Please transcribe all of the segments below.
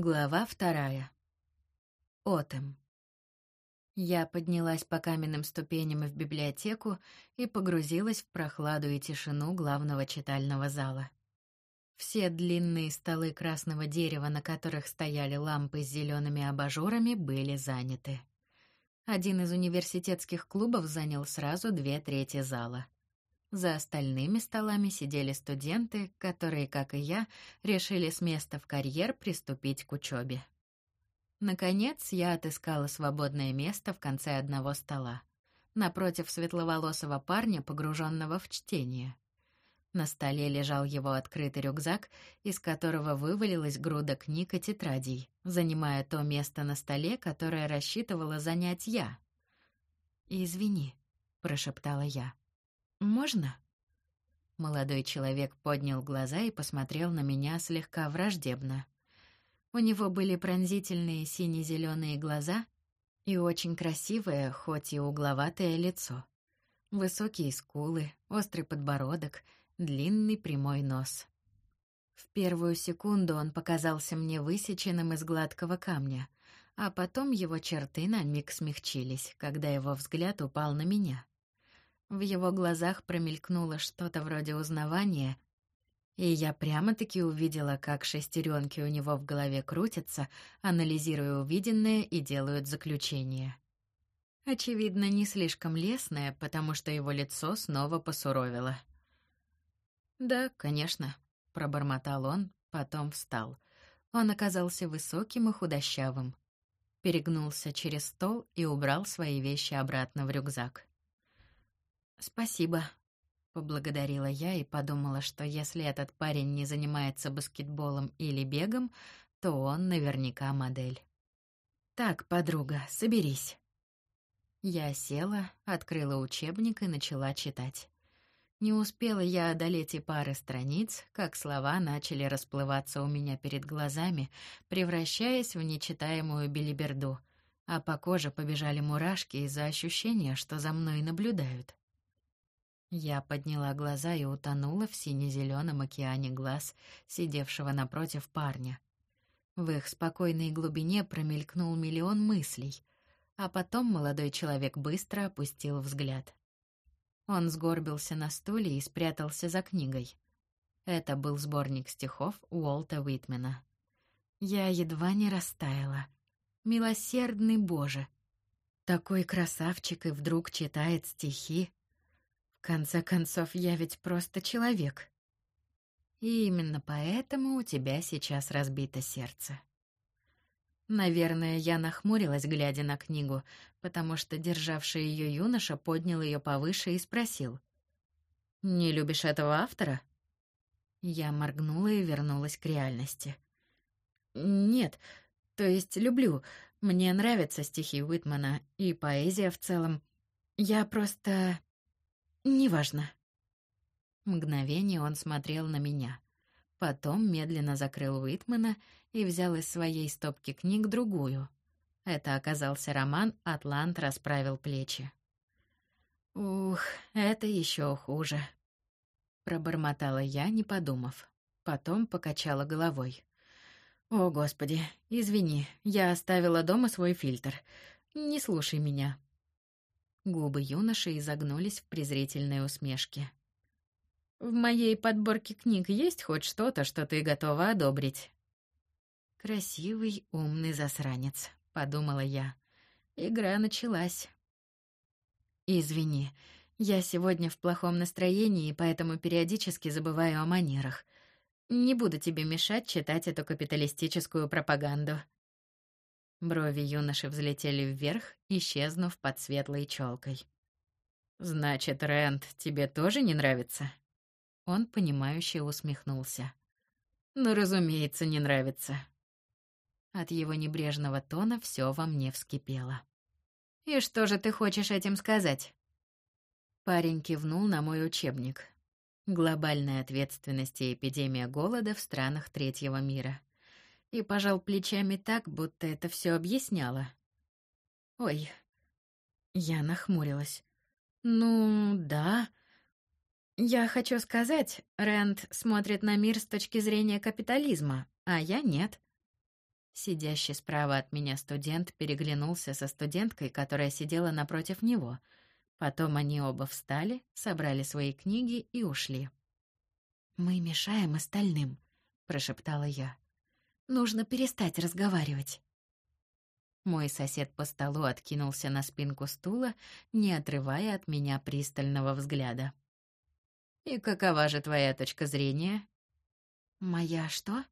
Глава вторая. Отем. Я поднялась по каменным ступеням в библиотеку и погрузилась в прохладу и тишину главного читального зала. Все длинные столы красного дерева, на которых стояли лампы с зелеными абажурами, были заняты. Один из университетских клубов занял сразу две трети зала. За остальными столами сидели студенты, которые, как и я, решили с места в карьер приступить к учебе. Наконец, я отыскала свободное место в конце одного стола, напротив светловолосого парня, погруженного в чтение. На столе лежал его открытый рюкзак, из которого вывалилась груда книг и тетрадей, занимая то место на столе, которое рассчитывала занять я. «Извини», — прошептала я. Можно? Молодой человек поднял глаза и посмотрел на меня слегка враждебно. У него были пронзительные сине зеленые глаза и очень красивое, хоть и угловатое лицо. Высокие скулы, острый подбородок, длинный прямой нос. В первую секунду он показался мне высеченным из гладкого камня, а потом его черты на миг смягчились, когда его взгляд упал на меня. В его глазах промелькнуло что-то вроде узнавания, и я прямо-таки увидела, как шестеренки у него в голове крутятся, анализируя увиденное и делают заключение. Очевидно, не слишком лестное, потому что его лицо снова посуровило. «Да, конечно», — пробормотал он, потом встал. Он оказался высоким и худощавым. Перегнулся через стол и убрал свои вещи обратно в рюкзак. «Спасибо», — поблагодарила я и подумала, что если этот парень не занимается баскетболом или бегом, то он наверняка модель. «Так, подруга, соберись». Я села, открыла учебник и начала читать. Не успела я одолеть и пары страниц, как слова начали расплываться у меня перед глазами, превращаясь в нечитаемую белиберду, а по коже побежали мурашки из-за ощущения, что за мной наблюдают. Я подняла глаза и утонула в сине-зеленом океане глаз, сидевшего напротив парня. В их спокойной глубине промелькнул миллион мыслей, а потом молодой человек быстро опустил взгляд. Он сгорбился на стуле и спрятался за книгой. Это был сборник стихов Уолта Уитмена. Я едва не растаяла. Милосердный Боже! Такой красавчик и вдруг читает стихи конце концов, я ведь просто человек. И именно поэтому у тебя сейчас разбито сердце. Наверное, я нахмурилась, глядя на книгу, потому что державший ее юноша поднял ее повыше и спросил: "Не любишь этого автора?" Я моргнула и вернулась к реальности. "Нет, то есть люблю. Мне нравятся стихи Уитмана и поэзия в целом. Я просто Неважно. Мгновение он смотрел на меня. Потом медленно закрыл Уитмана и взял из своей стопки книг другую. Это оказался роман «Атлант расправил плечи». «Ух, это еще хуже», — пробормотала я, не подумав. Потом покачала головой. «О, Господи, извини, я оставила дома свой фильтр. Не слушай меня. Губы юноши изогнулись в презрительной усмешке. В моей подборке книг есть хоть что-то, что ты готова одобрить. Красивый, умный засранец, подумала я. Игра началась. Извини, я сегодня в плохом настроении, поэтому периодически забываю о манерах. Не буду тебе мешать читать эту капиталистическую пропаганду. Брови юноши взлетели вверх, исчезнув под светлой челкой. Значит, Рэнд тебе тоже не нравится? Он понимающе усмехнулся. Ну, разумеется, не нравится. От его небрежного тона все во мне вскипело. И что же ты хочешь этим сказать? Парень кивнул на мой учебник. Глобальная ответственность и эпидемия голода в странах третьего мира и пожал плечами так, будто это все объясняло. Ой. Я нахмурилась. Ну, да. Я хочу сказать, Рэнд смотрит на мир с точки зрения капитализма, а я нет. Сидящий справа от меня студент переглянулся со студенткой, которая сидела напротив него. Потом они оба встали, собрали свои книги и ушли. «Мы мешаем остальным», — прошептала я. «Нужно перестать разговаривать». Мой сосед по столу откинулся на спинку стула, не отрывая от меня пристального взгляда. «И какова же твоя точка зрения?» «Моя что?»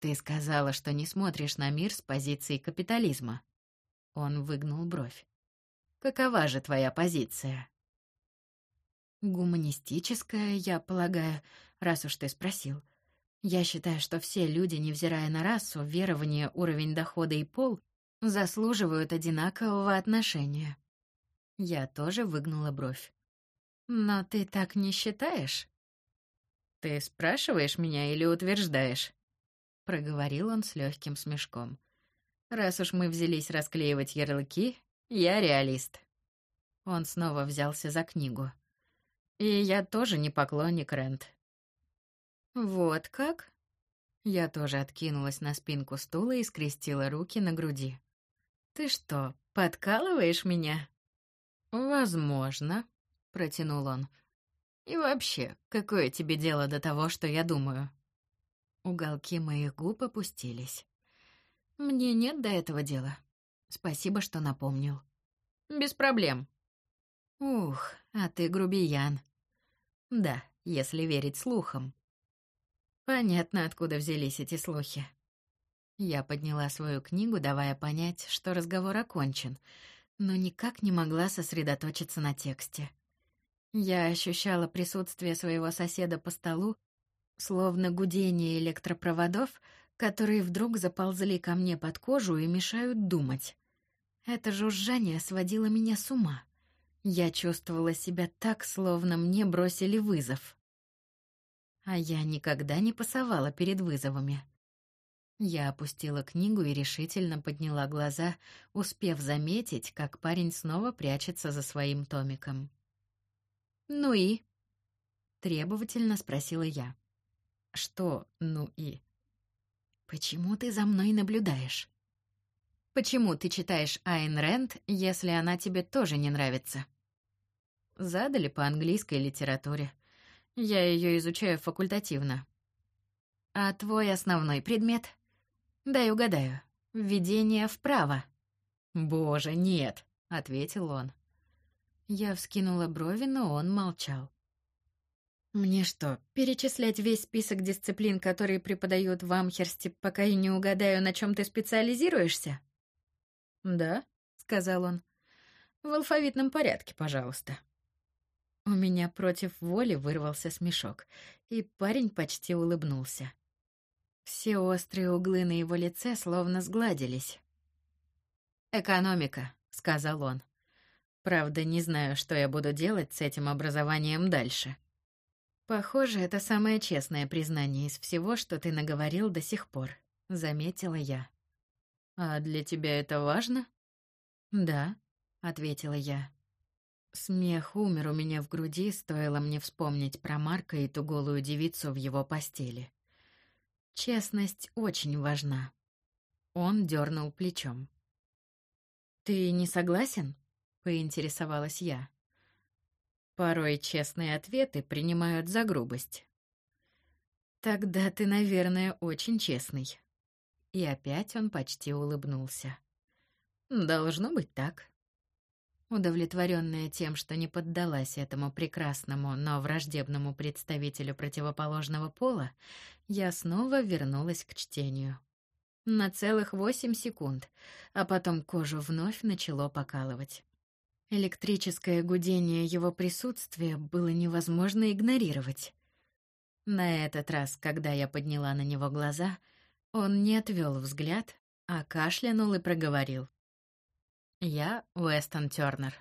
«Ты сказала, что не смотришь на мир с позиции капитализма». Он выгнул бровь. «Какова же твоя позиция?» «Гуманистическая, я полагаю, раз уж ты спросил. Я считаю, что все люди, невзирая на расу, верование, уровень дохода и пол, заслуживают одинакового отношения. Я тоже выгнула бровь. Но ты так не считаешь? Ты спрашиваешь меня или утверждаешь? проговорил он с легким смешком. Раз уж мы взялись расклеивать ярлыки, я реалист. Он снова взялся за книгу. И я тоже не поклонник Рент. Вот как? Я тоже откинулась на спинку стула и скрестила руки на груди. Ты что, подкалываешь меня? Возможно, протянул он. И вообще, какое тебе дело до того, что я думаю? Уголки моих губ опустились. Мне нет до этого дела. Спасибо, что напомнил. Без проблем. Ух, а ты грубиян. Да, если верить слухам. Понятно, откуда взялись эти слухи. Я подняла свою книгу, давая понять, что разговор окончен, но никак не могла сосредоточиться на тексте. Я ощущала присутствие своего соседа по столу, словно гудение электропроводов, которые вдруг заползли ко мне под кожу и мешают думать. Это жужжание сводило меня с ума. Я чувствовала себя так, словно мне бросили вызов. А я никогда не пасовала перед вызовами. Я опустила книгу и решительно подняла глаза, успев заметить, как парень снова прячется за своим томиком. «Ну и?» — требовательно спросила я. «Что «ну и?» «Почему ты за мной наблюдаешь?» «Почему ты читаешь Айн Рэнд, если она тебе тоже не нравится?» Задали по английской литературе. Я ее изучаю факультативно. «А твой основной предмет?» Дай угадаю. Введение вправо. Боже, нет, ответил он. Я вскинула брови, но он молчал. Мне что, перечислять весь список дисциплин, которые преподают в Амхерсте, пока я не угадаю, на чем ты специализируешься? Да, сказал он. В алфавитном порядке, пожалуйста. У меня против воли вырвался смешок, и парень почти улыбнулся. Все острые углы на его лице словно сгладились. «Экономика», — сказал он. «Правда, не знаю, что я буду делать с этим образованием дальше». «Похоже, это самое честное признание из всего, что ты наговорил до сих пор», — заметила я. «А для тебя это важно?» «Да», — ответила я. Смех умер у меня в груди, стоило мне вспомнить про Марка и ту голую девицу в его постели. Честность очень важна. Он дернул плечом. Ты не согласен? поинтересовалась я. Порой честные ответы принимают за грубость. Тогда ты, наверное, очень честный. И опять он почти улыбнулся. Должно быть так. Удовлетворенная тем, что не поддалась этому прекрасному, но враждебному представителю противоположного пола, я снова вернулась к чтению. На целых восемь секунд, а потом кожу вновь начало покалывать. Электрическое гудение его присутствия было невозможно игнорировать. На этот раз, когда я подняла на него глаза, он не отвел взгляд, а кашлянул и проговорил. Я Уэстон Тёрнер.